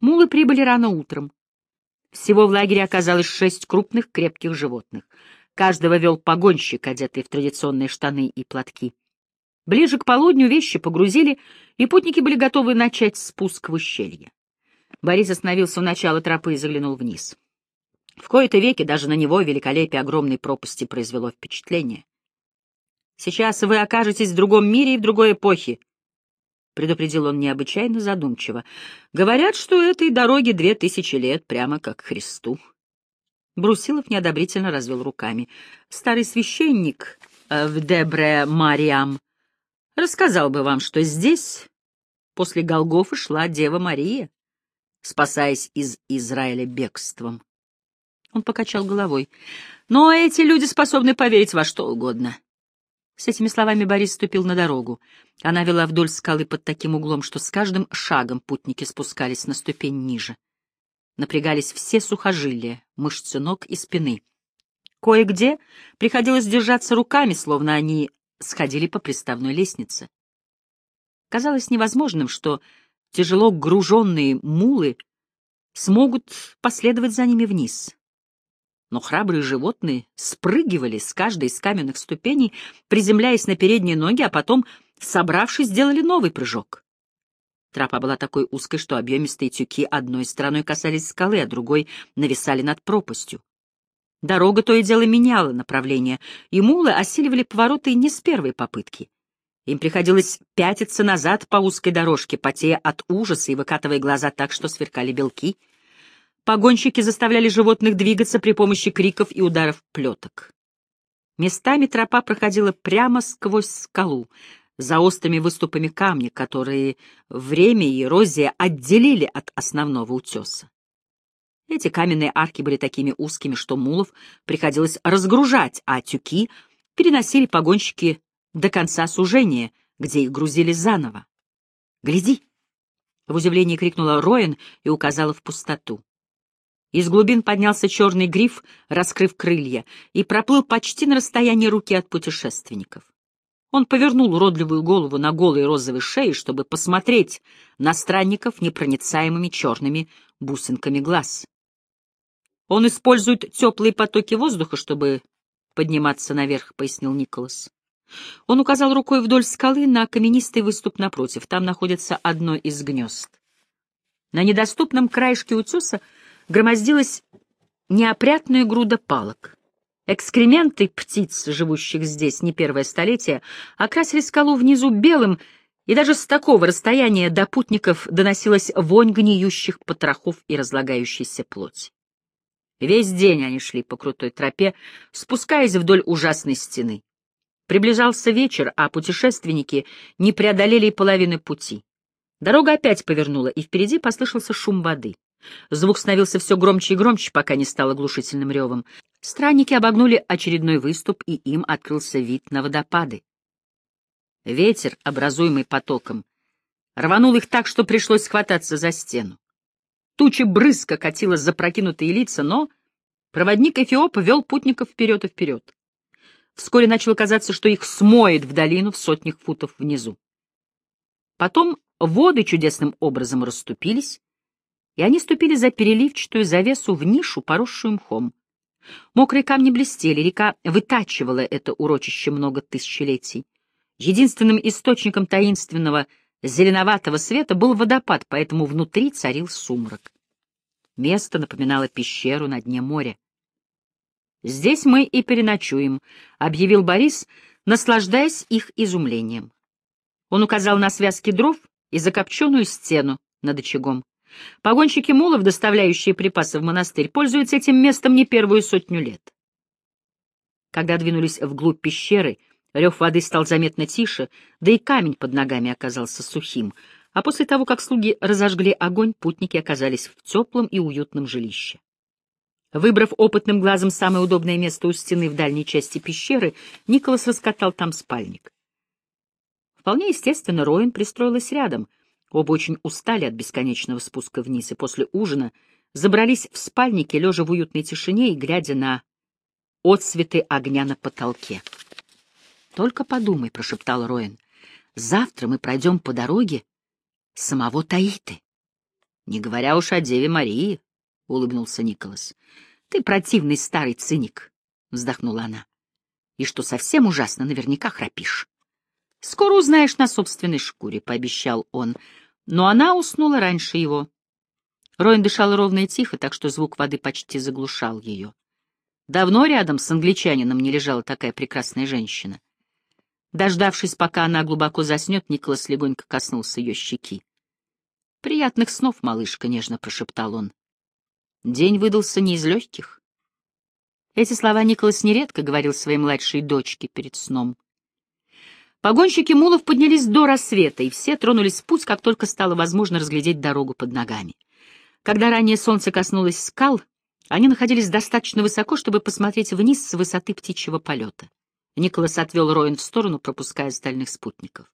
Мулы прибыли рано утром. Всего в лагере оказалось шесть крупных крепких животных. Каждого вел погонщик, одетый в традиционные штаны и платки. Ближе к полудню вещи погрузили, и путники были готовы начать спуск в ущелье. Борис остановился у начала тропы и заглянул вниз. В кои-то веки даже на него великолепие огромной пропасти произвело впечатление. «Сейчас вы окажетесь в другом мире и в другой эпохе», — предупредил он необычайно задумчиво. «Говорят, что этой дороге две тысячи лет, прямо как Христу». Брусилов неодобрительно развел руками. Старый священник э, в Дебре Мариам рассказал бы вам, что здесь после Голгофы шла Дева Мария, спасаясь из Израиля бегством. Он покачал головой. Но эти люди способны поверить во что угодно. С этими словами Борис ступил на дорогу. Она вела вдоль скалы под таким углом, что с каждым шагом путники спускались на ступень ниже. Напрягались все сухожилия, мышцы ног и спины. Кое-где приходилось держаться руками, словно они сходили по приставной лестнице. Казалось невозможным, что тяжело груженные мулы смогут последовать за ними вниз. Но храбрые животные спрыгивали с каждой из каменных ступеней, приземляясь на передние ноги, а потом, собравшись, сделали новый прыжок. Тропа была такой узкой, что объемистые тюки одной стороной касались скалы, а другой нависали над пропастью. Дорога то и дело меняла направление, и мулы осиливали повороты не с первой попытки. Им приходилось пятиться назад по узкой дорожке, потея от ужаса и выкатывая глаза так, что сверкали белки. Погонщики заставляли животных двигаться при помощи криков и ударов плеток. Местами тропа проходила прямо сквозь скалу, за острыми выступами камня, которые время и эрозия отделили от основного утеса. Эти каменные арки были такими узкими, что мулов приходилось разгружать, а тюки переносили погонщики до конца сужения, где их грузили заново. «Гляди!» — в удивлении крикнула Роин и указала в пустоту. Из глубин поднялся черный гриф, раскрыв крылья, и проплыл почти на расстоянии руки от путешественников. Он повернул уродливую голову на голой розовой шее, чтобы посмотреть на странников непроницаемыми черными бусинками глаз. Он использует теплые потоки воздуха, чтобы подниматься наверх, — пояснил Николас. Он указал рукой вдоль скалы на каменистый выступ напротив. Там находится одно из гнезд. На недоступном краешке утеса громоздилась неопрятная груда палок. Экскременты птиц, живущих здесь не первое столетие, окрасили скалу внизу белым, и даже с такого расстояния до путников доносилась вонь гниющих потрохов и разлагающейся плоти. Весь день они шли по крутой тропе, спускаясь вдоль ужасной стены. Приближался вечер, а путешественники не преодолели и половины пути. Дорога опять повернула, и впереди послышался шум воды. Звук становился все громче и громче, пока не стал оглушительным ревом. Странники обогнули очередной выступ, и им открылся вид на водопады. Ветер, образуемый потоком, рванул их так, что пришлось схвататься за стену. Туча брызга катила запрокинутые лица, но проводник Эфиопа вел путников вперед и вперед. Вскоре начало казаться, что их смоет в долину в сотнях футов внизу. Потом воды чудесным образом расступились, и они ступили за переливчатую завесу в нишу, поросшую мхом. Мокрые камни блестели, река вытачивала это урочище много тысячелетий. Единственным источником таинственного зеленоватого света был водопад, поэтому внутри царил сумрак. Место напоминало пещеру на дне моря. «Здесь мы и переночуем», — объявил Борис, наслаждаясь их изумлением. Он указал на связки дров и закопченную стену над очагом. Погонщики мулов, доставляющие припасы в монастырь, пользуются этим местом не первую сотню лет. Когда двинулись вглубь пещеры, рев воды стал заметно тише, да и камень под ногами оказался сухим, а после того, как слуги разожгли огонь, путники оказались в теплом и уютном жилище. Выбрав опытным глазом самое удобное место у стены в дальней части пещеры, Николас раскатал там спальник. Вполне естественно, Роин пристроилась рядом — Оба очень устали от бесконечного спуска вниз, и после ужина забрались в спальнике, лежа в уютной тишине и глядя на отсветы огня на потолке. «Только подумай», — прошептал Роин, — «завтра мы пройдем по дороге самого Таиты». Не говоря уж о Деве Марии, — улыбнулся Николас. — Ты противный старый циник, — вздохнула она. — И что совсем ужасно, наверняка храпишь. — Скоро узнаешь на собственной шкуре, — пообещал он. Но она уснула раньше его. Роин дышал ровно и тихо, так что звук воды почти заглушал ее. Давно рядом с англичанином не лежала такая прекрасная женщина. Дождавшись, пока она глубоко заснет, Николас легонько коснулся ее щеки. «Приятных снов, малышка», — нежно прошептал он. День выдался не из легких. Эти слова Николас нередко говорил своей младшей дочке перед сном. Погонщики мулов поднялись до рассвета, и все тронулись в путь, как только стало возможно разглядеть дорогу под ногами. Когда раннее солнце коснулось скал, они находились достаточно высоко, чтобы посмотреть вниз с высоты птичьего полета. Николас отвел Роин в сторону, пропуская остальных спутников.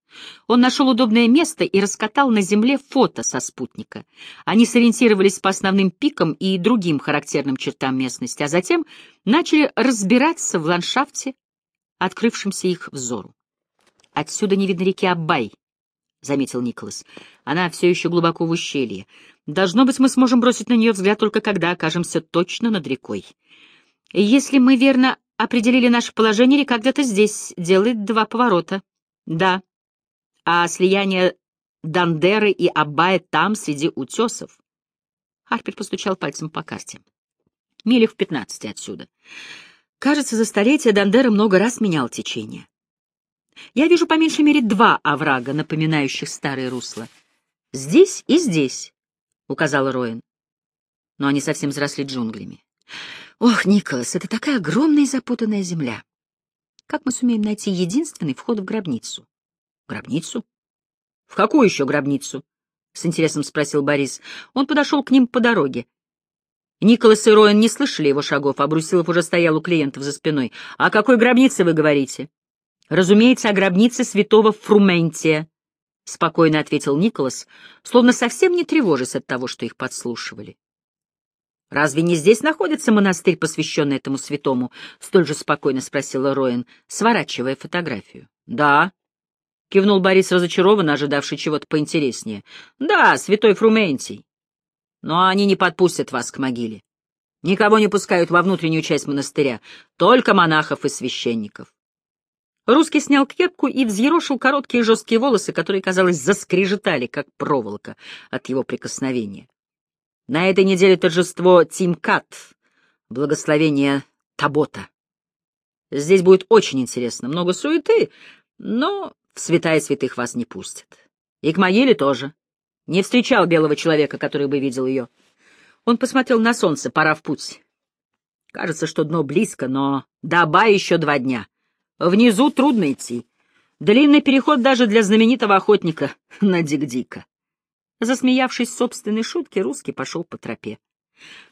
Он нашел удобное место и раскатал на земле фото со спутника. Они сориентировались по основным пикам и другим характерным чертам местности, а затем начали разбираться в ландшафте, открывшемся их взору. «Отсюда не видно реки Аббай», — заметил Николас. «Она все еще глубоко в ущелье. Должно быть, мы сможем бросить на нее взгляд только когда окажемся точно над рекой. Если мы верно определили наше положение, река где-то здесь, делает два поворота. Да. А слияние Дандеры и Абая там, среди утесов. Харпер постучал пальцем по карте. Милях в пятнадцати отсюда. Кажется, за столетия Дандера много раз менял течение. Я вижу по меньшей мере два оврага, напоминающих старые русла. Здесь и здесь, — указал Роин. Но они совсем взросли джунглями. Ох, Николас, это такая огромная и запутанная земля. Как мы сумеем найти единственный вход в гробницу? Гробницу? В какую еще гробницу? С интересом спросил Борис. Он подошел к ним по дороге. Николас и Роэн не слышали его шагов, а Брусилов уже стоял у клиентов за спиной. «О какой гробнице вы говорите?» «Разумеется, о гробнице святого Фрументия», — спокойно ответил Николас, словно совсем не тревожась от того, что их подслушивали. «Разве не здесь находится монастырь, посвященный этому святому?» — столь же спокойно спросила Роин, сворачивая фотографию. «Да», — кивнул Борис разочарованно, ожидавший чего-то поинтереснее. «Да, святой Фрументий. Но они не подпустят вас к могиле. Никого не пускают во внутреннюю часть монастыря, только монахов и священников». Русский снял кепку и взъерошил короткие жесткие волосы, которые, казалось, заскрежетали, как проволока от его прикосновения. На этой неделе торжество Тимкат, благословение Табота. Здесь будет очень интересно, много суеты, но в святая святых вас не пустят. И к могиле тоже. Не встречал белого человека, который бы видел ее. Он посмотрел на солнце, пора в путь. Кажется, что дно близко, но до Аба еще два дня. Внизу трудно идти. Длинный переход даже для знаменитого охотника на Дик-Дика. Засмеявшись собственной шутке, русский пошел по тропе.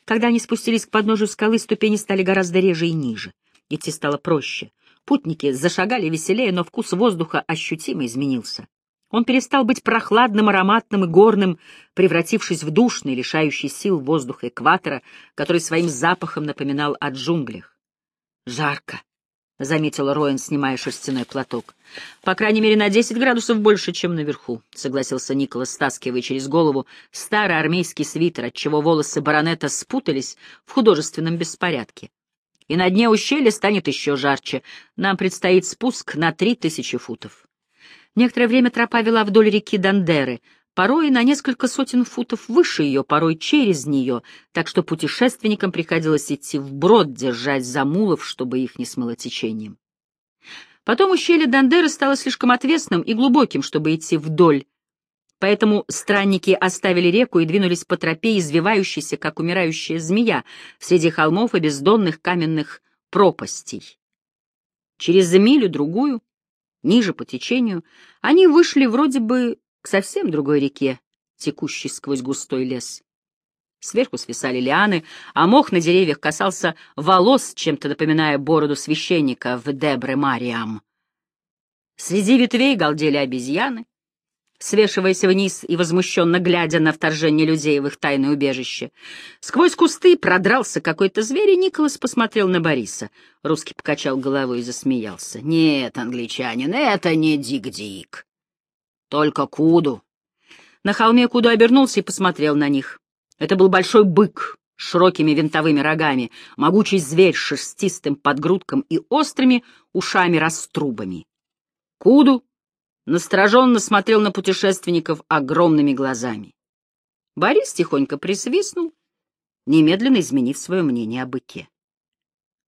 Когда они спустились к подножию скалы, ступени стали гораздо реже и ниже. Идти стало проще. Путники зашагали веселее, но вкус воздуха ощутимо изменился. Он перестал быть прохладным, ароматным и горным, превратившись в душный, лишающий сил воздух экватора, который своим запахом напоминал о джунглях. Жарко. — заметила Роин, снимая шерстяной платок. — По крайней мере, на десять градусов больше, чем наверху, — согласился Николас, стаскивая через голову старый армейский свитер, отчего волосы баронета спутались в художественном беспорядке. И на дне ущелья станет еще жарче. Нам предстоит спуск на три тысячи футов. Некоторое время тропа вела вдоль реки Дандеры — порой на несколько сотен футов выше ее, порой через нее, так что путешественникам приходилось идти вброд, держать за мулов, чтобы их не смыло течением. Потом ущелье Дандеры стало слишком отвесным и глубоким, чтобы идти вдоль, поэтому странники оставили реку и двинулись по тропе, извивающейся, как умирающая змея, среди холмов и бездонных каменных пропастей. Через милю-другую, ниже по течению, они вышли вроде бы к совсем другой реке, текущей сквозь густой лес. Сверху свисали лианы, а мох на деревьях касался волос, чем-то напоминая бороду священника в Дебре Мариам. Среди ветвей галдели обезьяны, свешиваясь вниз и возмущенно глядя на вторжение людей в их тайное убежище. Сквозь кусты продрался какой-то зверь, и Николас посмотрел на Бориса. Русский покачал головой и засмеялся. «Нет, англичанин, это не Дик-Дик. Только Куду. На холме Куду обернулся и посмотрел на них. Это был большой бык с широкими винтовыми рогами, могучий зверь с шерстистым подгрудком и острыми ушами-раструбами. Куду настороженно смотрел на путешественников огромными глазами. Борис тихонько присвистнул, немедленно изменив свое мнение о быке.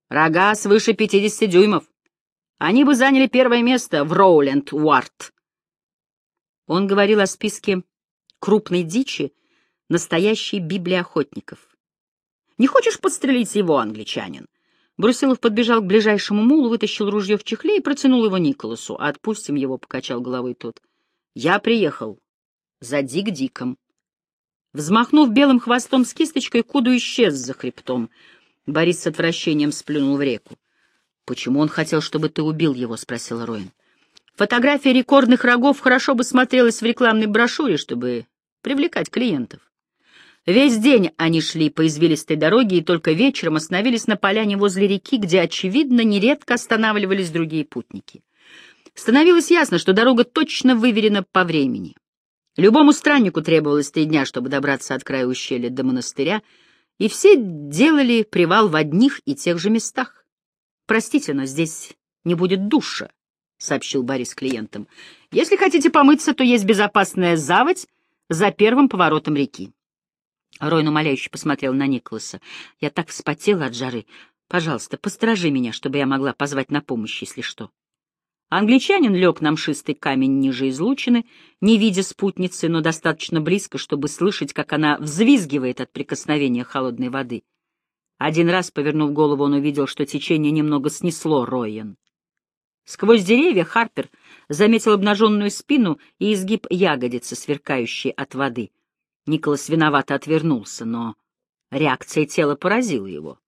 Рога свыше пятидесяти дюймов. Они бы заняли первое место в Роуленд-Уарт. Он говорил о списке крупной дичи, настоящей Библии охотников. «Не хочешь подстрелить его, англичанин?» Брусилов подбежал к ближайшему мулу, вытащил ружье в чехле и протянул его Николасу. «Отпустим его», — покачал головой тот. «Я приехал. За Дик-Диком». Взмахнув белым хвостом с кисточкой, Куду исчез за хребтом. Борис с отвращением сплюнул в реку. «Почему он хотел, чтобы ты убил его?» — спросил Роин. «Фотография рекордных рогов хорошо бы смотрелась в рекламной брошюре, чтобы привлекать клиентов. Весь день они шли по извилистой дороге и только вечером остановились на поляне возле реки, где, очевидно, нередко останавливались другие путники. Становилось ясно, что дорога точно выверена по времени. Любому страннику требовалось три дня, чтобы добраться от края ущелья до монастыря, и все делали привал в одних и тех же местах. «Простите, но здесь не будет душа», — сообщил Борис клиентам. «Если хотите помыться, то есть безопасная заводь за первым поворотом реки». Ройн умоляюще посмотрел на Николаса. «Я так вспотела от жары. Пожалуйста, посторожи меня, чтобы я могла позвать на помощь, если что». Англичанин лег на мшистый камень ниже излучины, не видя спутницы, но достаточно близко, чтобы слышать, как она взвизгивает от прикосновения холодной воды. Один раз, повернув голову, он увидел, что течение немного снесло Роен. Сквозь деревья Харпер заметил обнаженную спину и изгиб ягодицы, сверкающей от воды — Николас виновато отвернулся, но реакция тела поразила его.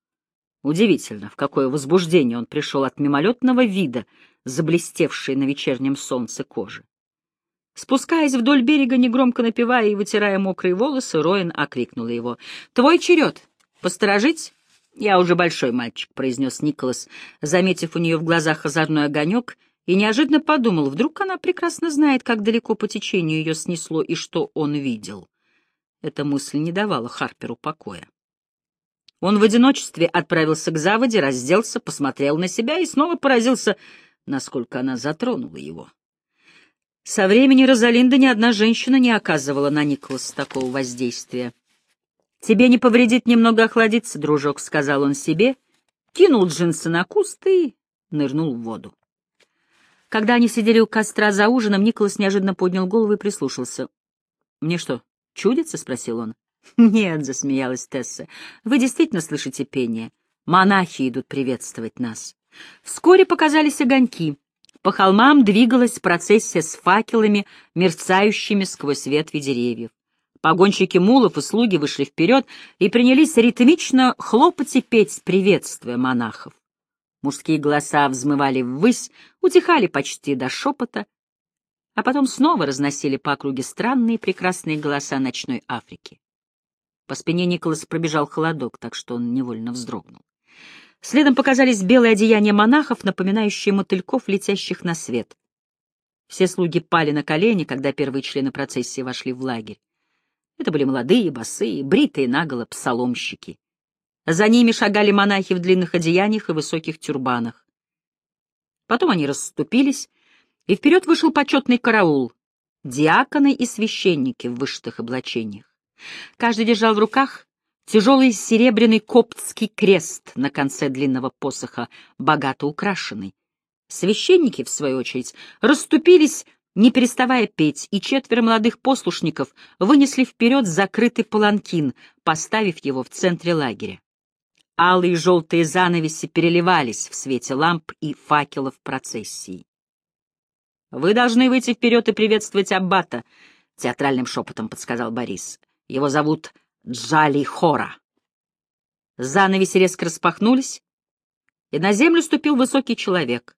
Удивительно, в какое возбуждение он пришел от мимолетного вида, заблестевшей на вечернем солнце кожи. Спускаясь вдоль берега, негромко напевая и вытирая мокрые волосы, Роин окликнула его. «Твой черед! Посторожить?» «Я уже большой мальчик», — произнес Николас, заметив у нее в глазах озорной огонек, и неожиданно подумал, вдруг она прекрасно знает, как далеко по течению ее снесло и что он видел. Эта мысль не давала Харперу покоя. Он в одиночестве отправился к заводе, разделся, посмотрел на себя и снова поразился, насколько она затронула его. Со времени Розалинда ни одна женщина не оказывала на Николаса такого воздействия. «Тебе не повредит немного охладиться, дружок», — сказал он себе, кинул джинсы на куст и нырнул в воду. Когда они сидели у костра за ужином, Николас неожиданно поднял голову и прислушался. «Мне что, «Чудится?» — спросил он. «Нет», — засмеялась Тесса, — «вы действительно слышите пение? Монахи идут приветствовать нас». Вскоре показались огоньки. По холмам двигалась процессия с факелами, мерцающими сквозь ветви деревьев. Погонщики мулов и слуги вышли вперед и принялись ритмично хлопать и петь, приветствуя монахов. Мужские голоса взмывали ввысь, утихали почти до шепота, а потом снова разносили по округе странные прекрасные голоса ночной Африки. По спине Николас пробежал холодок, так что он невольно вздрогнул. Следом показались белые одеяния монахов, напоминающие мотыльков, летящих на свет. Все слуги пали на колени, когда первые члены процессии вошли в лагерь. Это были молодые, босые, бритые наголо псаломщики. За ними шагали монахи в длинных одеяниях и высоких тюрбанах. Потом они расступились, и вперед вышел почетный караул, диаконы и священники в вышитых облачениях. Каждый держал в руках тяжелый серебряный коптский крест на конце длинного посоха, богато украшенный. Священники, в свою очередь, расступились, не переставая петь, и четверо молодых послушников вынесли вперед закрытый паланкин, поставив его в центре лагеря. Алые и желтые занавеси переливались в свете ламп и факелов процессии. «Вы должны выйти вперед и приветствовать Аббата», — театральным шепотом подсказал Борис. «Его зовут Джали Хора». Занавеси резко распахнулись, и на землю ступил высокий человек.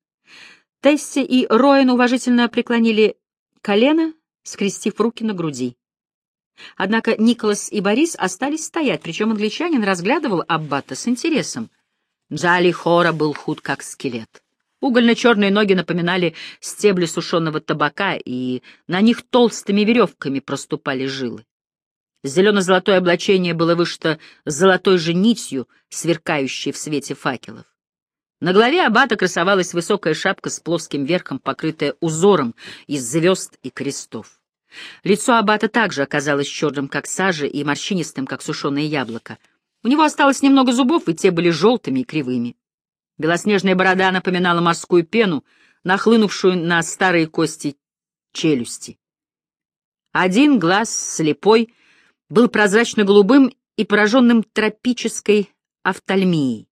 Тесси и Роэн уважительно преклонили колено, скрестив руки на груди. Однако Николас и Борис остались стоять, причем англичанин разглядывал Аббата с интересом. Джали Хора был худ, как скелет. Угольно-черные ноги напоминали стебли сушеного табака, и на них толстыми веревками проступали жилы. Зелено-золотое облачение было вышито золотой же нитью, сверкающей в свете факелов. На голове аббата красовалась высокая шапка с плоским верхом, покрытая узором из звезд и крестов. Лицо аббата также оказалось черным, как сажа, и морщинистым, как сушеное яблоко. У него осталось немного зубов, и те были желтыми и кривыми. Белоснежная борода напоминала морскую пену, нахлынувшую на старые кости челюсти. Один глаз, слепой, был прозрачно-голубым и пораженным тропической офтальмией,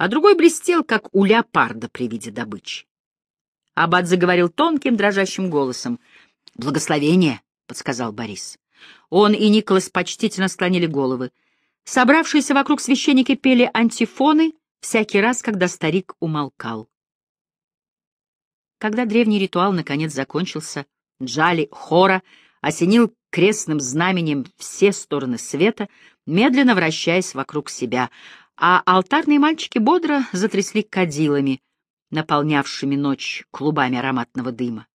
а другой блестел, как у леопарда при виде добычи. Аббат заговорил тонким, дрожащим голосом. «Благословение», — подсказал Борис. Он и Николас почтительно склонили головы. Собравшиеся вокруг священники пели антифоны всякий раз, когда старик умолкал. Когда древний ритуал наконец закончился, Джали хора осенил крестным знаменем все стороны света, медленно вращаясь вокруг себя, а алтарные мальчики бодро затрясли кадилами, наполнявшими ночь клубами ароматного дыма.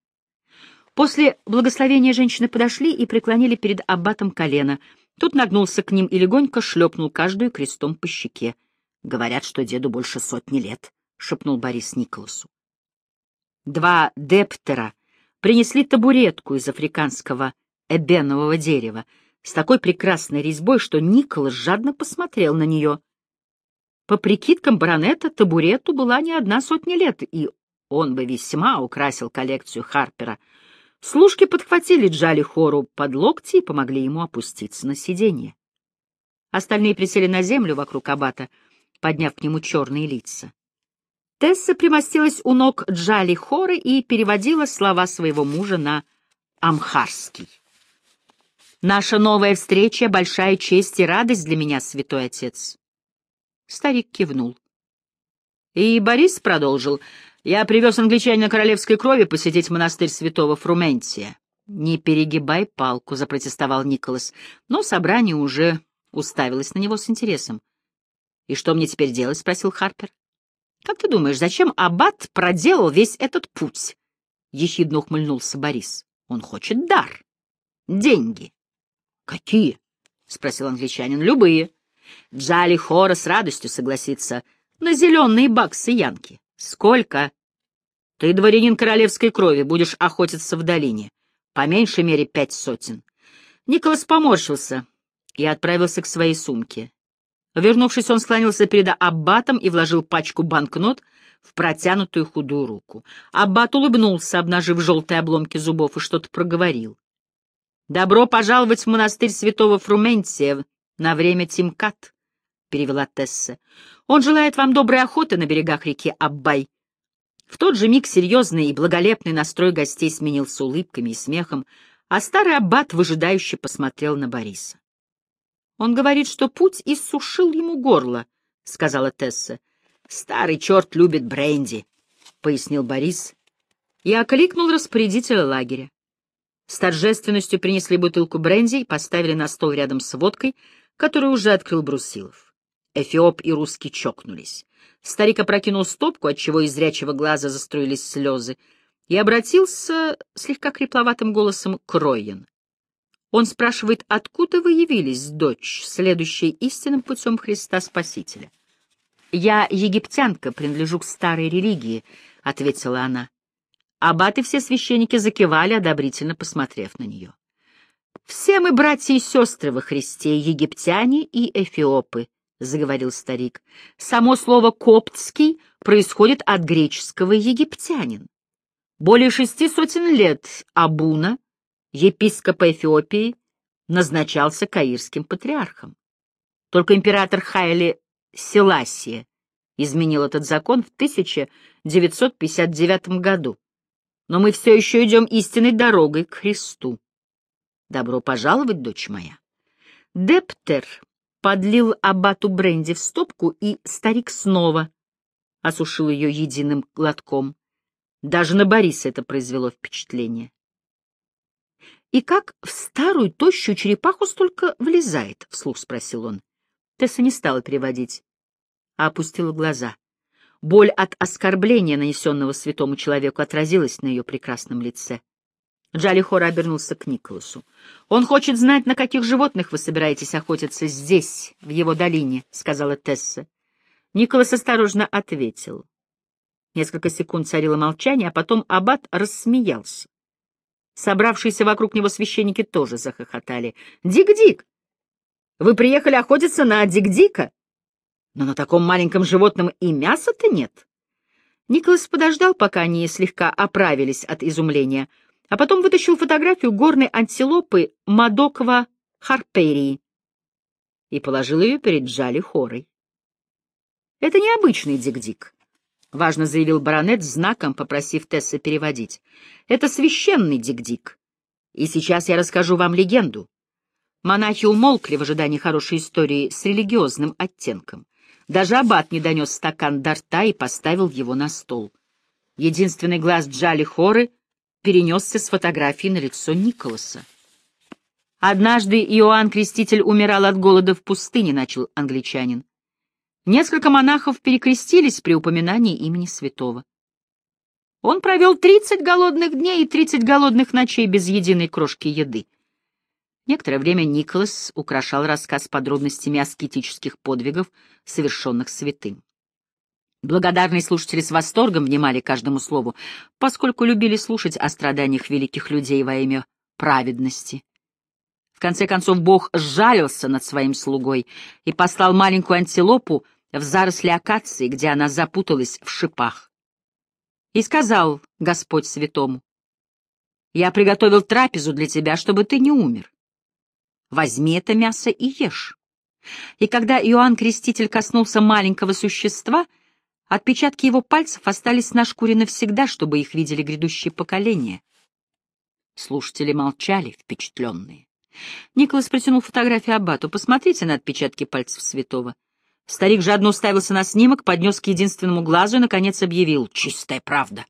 После благословения женщины подошли и преклонили перед аббатом колено. Тот нагнулся к ним и легонько шлепнул каждую крестом по щеке. «Говорят, что деду больше сотни лет», — шепнул Борис Николасу. Два дептера принесли табуретку из африканского эбенового дерева с такой прекрасной резьбой, что Николас жадно посмотрел на нее. По прикидкам баронета, табурету была не одна сотня лет, и он бы весьма украсил коллекцию Харпера. Служки подхватили Джали Хору под локти и помогли ему опуститься на сиденье. Остальные присели на землю вокруг абата, подняв к нему черные лица. Тесса примостилась у ног Джали Хоры и переводила слова своего мужа на амхарский. Наша новая встреча — большая честь и радость для меня, святой отец. Старик кивнул. И Борис продолжил. Я привез англичанина королевской крови посетить монастырь святого Фрументия. Не перегибай палку, — запротестовал Николас, но собрание уже уставилось на него с интересом. — И что мне теперь делать? — спросил Харпер. — Как ты думаешь, зачем Аббат проделал весь этот путь? — ехидно ухмыльнулся Борис. — Он хочет дар. Деньги. «Какие?» — спросил англичанин. «Любые». Джали Хора с радостью согласится на зеленые баксы Янки. «Сколько?» «Ты дворянин королевской крови, будешь охотиться в долине. По меньшей мере пять сотен». Николас поморщился и отправился к своей сумке. Вернувшись, он склонился перед аббатом и вложил пачку банкнот в протянутую худую руку. Аббат улыбнулся, обнажив желтые обломки зубов, и что-то проговорил. «Добро пожаловать в монастырь святого Фрументия на время Тимкат», — перевела Тесса. «Он желает вам доброй охоты на берегах реки Аббай». В тот же миг серьезный и благолепный настрой гостей сменился улыбками и смехом, а старый аббат выжидающе посмотрел на Бориса. «Он говорит, что путь иссушил ему горло», — сказала Тесса. «Старый черт любит бренди», — пояснил Борис и окликнул распорядителя лагеря. С торжественностью принесли бутылку бренди и поставили на стол рядом с водкой, которую уже открыл Брусилов. Эфиоп и русский чокнулись. Старик опрокинул стопку, отчего из зрячего глаза заструились слезы, и обратился слегка крепловатым голосом к Ройен. Он спрашивает, откуда вы явились, дочь, следующей истинным путем Христа Спасителя? «Я египтянка, принадлежу к старой религии», — ответила она. Аббаты все священники закивали, одобрительно посмотрев на нее. «Все мы братья и сестры во Христе, египтяне и эфиопы», — заговорил старик. «Само слово «коптский» происходит от греческого «египтянин». Более шести сотен лет Абуна, епископа Эфиопии, назначался каирским патриархом. Только император Хайли Селасия изменил этот закон в 1959 году но мы все еще идем истинной дорогой к Христу. Добро пожаловать, дочь моя. Дептер подлил абату бренди в стопку, и старик снова осушил ее единым глотком. Даже на Бориса это произвело впечатление. «И как в старую тощую черепаху столько влезает?» — вслух спросил он. Тесса не стала переводить, а опустила глаза. Боль от оскорбления, нанесенного святому человеку, отразилась на ее прекрасном лице. Джали Хора обернулся к Николасу. «Он хочет знать, на каких животных вы собираетесь охотиться здесь, в его долине», — сказала Тесса. Николас осторожно ответил. Несколько секунд царило молчание, а потом аббат рассмеялся. Собравшиеся вокруг него священники тоже захохотали. «Дик-дик! Вы приехали охотиться на Дик-дика? Но на таком маленьком животном и мяса-то нет!» Николас подождал, пока они слегка оправились от изумления, а потом вытащил фотографию горной антилопы Мадокова Харперии и положил ее перед Джали Хорой. Это необычный Дик-Дик. — важно заявил баронет, знаком попросив Тесса переводить. «Это священный Дик-Дик. И сейчас я расскажу вам легенду». Монахи умолкли в ожидании хорошей истории с религиозным оттенком. Даже аббат не донес стакан до рта и поставил его на стол. Единственный глаз Джали Хоры перенесся с фотографии на лицо Николаса. «Однажды Иоанн Креститель умирал от голода в пустыне», — начал англичанин. Несколько монахов перекрестились при упоминании имени святого. Он провел тридцать голодных дней и тридцать голодных ночей без единой крошки еды. Некоторое время Николас украшал рассказ подробностями аскетических подвигов, совершенных святым. Благодарные слушатели с восторгом внимали каждому слову, поскольку любили слушать о страданиях великих людей во имя праведности. В конце концов, Бог сжалился над своим слугой и послал маленькую антилопу в заросли акации, где она запуталась в шипах. И сказал Господь святому, «Я приготовил трапезу для тебя, чтобы ты не умер. Возьми это мясо и ешь». И когда Иоанн Креститель коснулся маленького существа, отпечатки его пальцев остались на шкуре навсегда, чтобы их видели грядущие поколения. Слушатели молчали, впечатленные. Николас протянул фотографию Аббату. «Посмотрите на отпечатки пальцев святого. Старик жадно уставился на снимок, поднес к единственному глазу и, наконец, объявил «Чистая правда».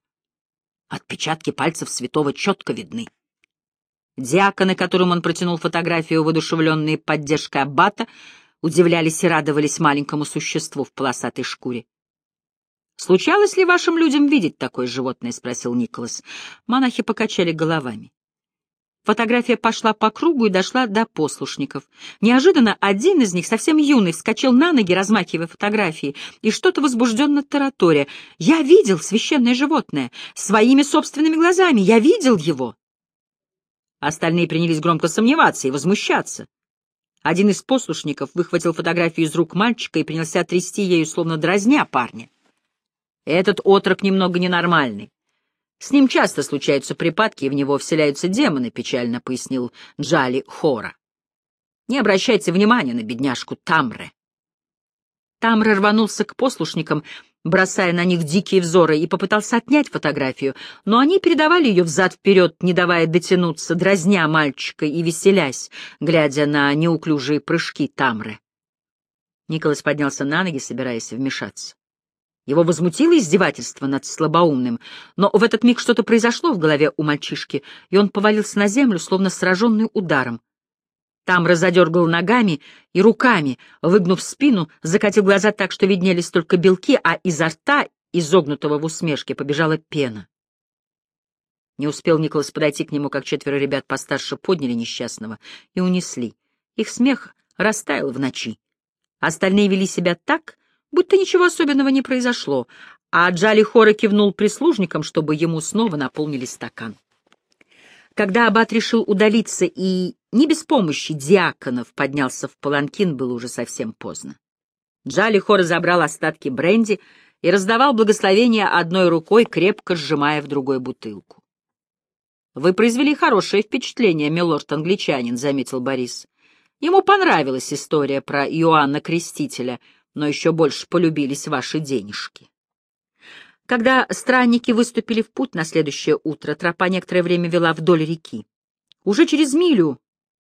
Отпечатки пальцев святого четко видны. Диаконы, которым он протянул фотографию, воодушевленные поддержкой аббата, удивлялись и радовались маленькому существу в полосатой шкуре. «Случалось ли вашим людям видеть такое животное?» — спросил Николас. Монахи покачали головами. Фотография пошла по кругу и дошла до послушников. Неожиданно один из них, совсем юный, вскочил на ноги, размахивая фотографии, и что-то возбужденно тараторя. «Я видел священное животное! Своими собственными глазами! Я видел его!» Остальные принялись громко сомневаться и возмущаться. Один из послушников выхватил фотографию из рук мальчика и принялся трясти ею, словно дразня парня. «Этот отрок немного ненормальный. С ним часто случаются припадки, и в него вселяются демоны, — печально пояснил Джали Хора. Не обращайте внимания на бедняжку Тамре. Тамре рванулся к послушникам, бросая на них дикие взоры, и попытался отнять фотографию, но они передавали ее взад-вперед, не давая дотянуться, дразня мальчика и веселясь, глядя на неуклюжие прыжки Тамры. Николас поднялся на ноги, собираясь вмешаться. Его возмутило издевательство над слабоумным, но в этот миг что-то произошло в голове у мальчишки, и он повалился на землю, словно сраженный ударом. Там разодергал ногами и руками, выгнув спину, закатил глаза так, что виднелись только белки, а изо рта, изогнутого в усмешке, побежала пена. Не успел Николас подойти к нему, как четверо ребят постарше подняли несчастного и унесли. Их смех растаял в ночи. Остальные вели себя так, будто ничего особенного не произошло, а Джали Хора кивнул прислужникам, чтобы ему снова наполнили стакан. Когда аббат решил удалиться и не без помощи диаконов поднялся в паланкин, было уже совсем поздно. Джали Хора забрал остатки бренди и раздавал благословение одной рукой, крепко сжимая в другой бутылку. «Вы произвели хорошее впечатление, милорд-англичанин», — заметил Борис. Ему понравилась история про Иоанна Крестителя — но еще больше полюбились ваши денежки. Когда странники выступили в путь на следующее утро, тропа некоторое время вела вдоль реки. Уже через милю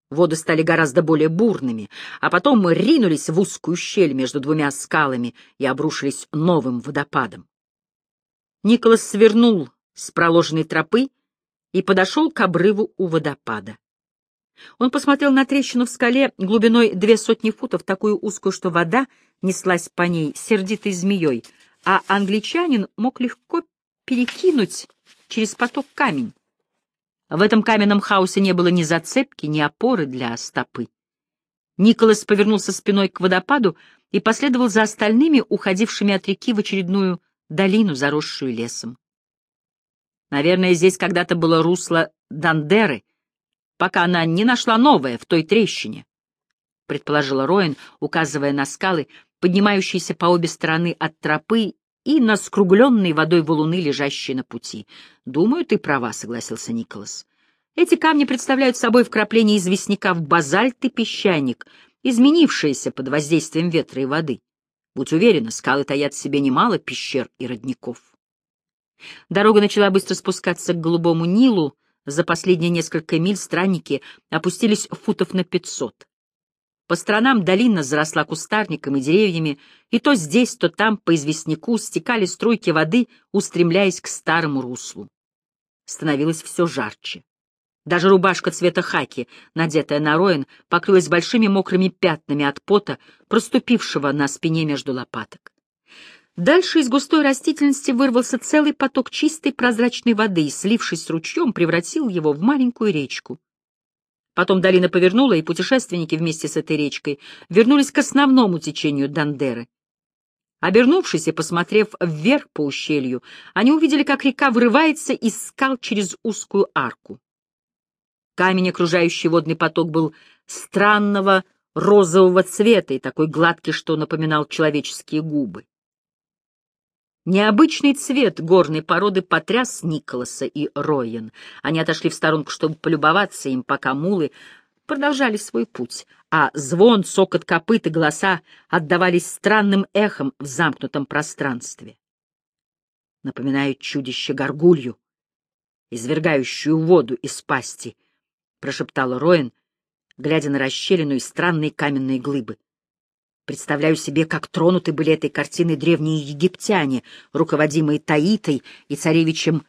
воды стали гораздо более бурными, а потом мы ринулись в узкую щель между двумя скалами и обрушились новым водопадом. Николас свернул с проложенной тропы и подошел к обрыву у водопада. Он посмотрел на трещину в скале глубиной две сотни футов, такую узкую, что вода неслась по ней сердитой змеей, а англичанин мог легко перекинуть через поток камень. В этом каменном хаосе не было ни зацепки, ни опоры для стопы. Николас повернулся спиной к водопаду и последовал за остальными, уходившими от реки в очередную долину, заросшую лесом. Наверное, здесь когда-то было русло Дандеры, пока она не нашла новое в той трещине, — предположила Роин, указывая на скалы, поднимающиеся по обе стороны от тропы и на скругленные водой валуны, лежащие на пути. «Думаю, ты права», — согласился Николас. «Эти камни представляют собой вкрапление известняка в базальт и песчаник, изменившиеся под воздействием ветра и воды. Будь уверена, скалы таят в себе немало пещер и родников». Дорога начала быстро спускаться к голубому Нилу, за последние несколько миль странники опустились футов на пятьсот. По сторонам долина заросла кустарником и деревьями, и то здесь, то там по известняку стекали струйки воды, устремляясь к старому руслу. Становилось все жарче. Даже рубашка цвета хаки, надетая на Роин, покрылась большими мокрыми пятнами от пота, проступившего на спине между лопаток. Дальше из густой растительности вырвался целый поток чистой прозрачной воды и, слившись с ручьем, превратил его в маленькую речку. Потом долина повернула, и путешественники вместе с этой речкой вернулись к основному течению Дандеры. Обернувшись и посмотрев вверх по ущелью, они увидели, как река врывается из скал через узкую арку. Камень, окружающий водный поток, был странного розового цвета и такой гладкий, что напоминал человеческие губы. Необычный цвет горной породы потряс Николаса и Роен. Они отошли в сторонку, чтобы полюбоваться им, пока мулы продолжали свой путь, а звон, сокот копыт и голоса отдавались странным эхом в замкнутом пространстве. Напоминают чудище горгулью, извергающую воду из пасти, — прошептал Роен, глядя на расщелину и странные каменные глыбы. Представляю себе, как тронуты были этой картиной древние египтяне, руководимые Таитой и царевичем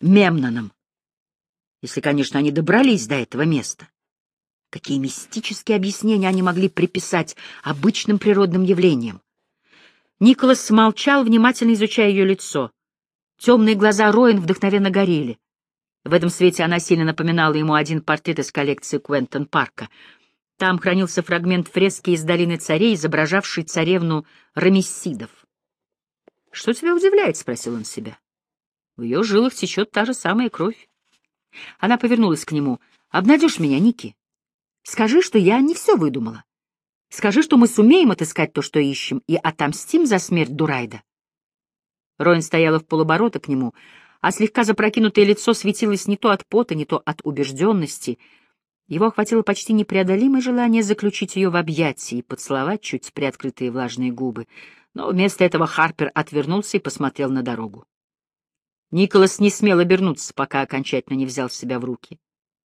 Мемноном. Если, конечно, они добрались до этого места. Какие мистические объяснения они могли приписать обычным природным явлениям? Николас смолчал, внимательно изучая ее лицо. Темные глаза Роин вдохновенно горели. В этом свете она сильно напоминала ему один портрет из коллекции Квентон Парка — там хранился фрагмент фрески из долины царей, изображавший царевну Рамессидов. «Что тебя удивляет?» — спросил он себя. В ее жилах течет та же самая кровь. Она повернулась к нему. «Обнадежь меня, Ники. Скажи, что я не все выдумала. Скажи, что мы сумеем отыскать то, что ищем, и отомстим за смерть Дурайда». Роин стояла в полоборота к нему, а слегка запрокинутое лицо светилось не то от пота, не то от убежденности — его охватило почти непреодолимое желание заключить ее в объятия и поцеловать чуть приоткрытые влажные губы, но вместо этого Харпер отвернулся и посмотрел на дорогу. Николас не смел обернуться, пока окончательно не взял себя в руки.